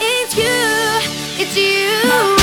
it's you, it's you.